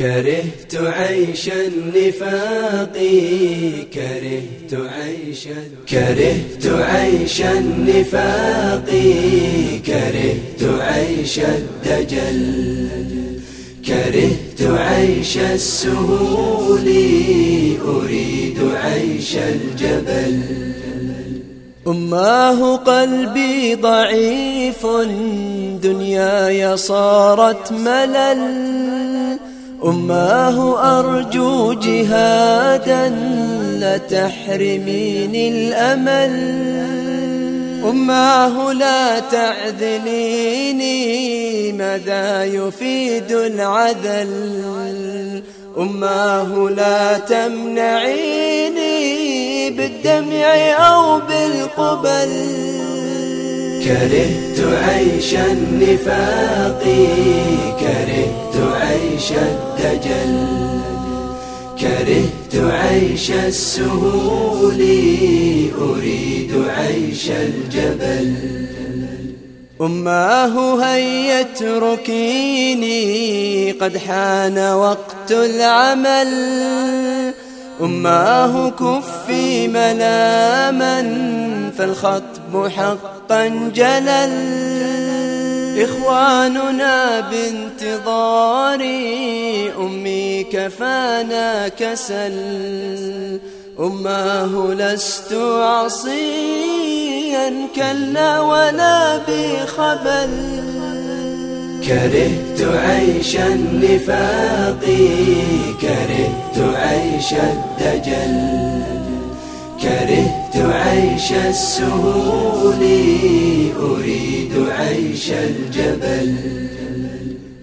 كرهت عيش النفاق كرهت عيش كرهت عيش النفاق كرهت عيش الدجل كرهت عيش السهول أريد عيش الجبل. أماه قلبي ضعيف دنياي صارت ملل. أماه أرجو جهادا لا تحرميني الأمل. أماه لا تعذليني ماذا يفيد العذل؟ أماه لا تمنعيني بالدمع أو بالقبل. كرهت عيش النفاق كرهت عيش الدجل كرهت عيش السهول أريد عيش الجبل. أماه هيا اتركيني قد حان وقت العمل. أماه كفي ملاما فالخطب حقا جلل. إخواننا بانتظاري أمي كفانا كسل. أماه لست عصيا كلا ولا بخبل. كرهت عيش النفاق كرهت عيش الدجل. عيش السهول أريد عيش الجبل.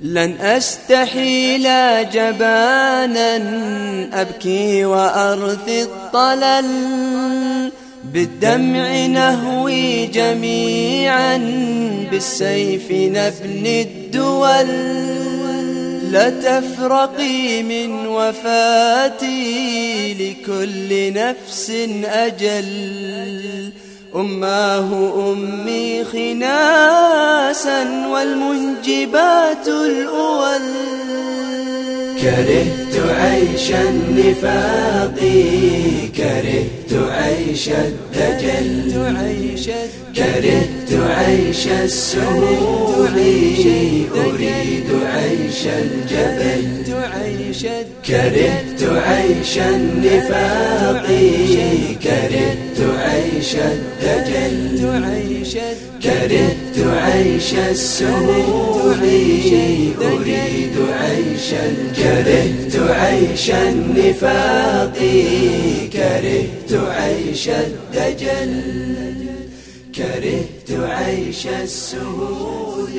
لن أستحيل جبانا أبكي وأرثي الطلل. بالدمع نهوي جميعا بالسيف نبني الدول. لا تفرقي من وفاتي لكل نفس أجل. أماه أمي خناسا والمنجبات الأول. كرهت عيش النفاق كرهت عيش الدجل كرهت عيش السهول أريد عيش الجبل كرهت عيش النفاق كرهت عيش الدجل كرهت عيش السهول أريد عيش كرهت عيش النفاق كرهت عيش الدجل كرهت عيش السهول.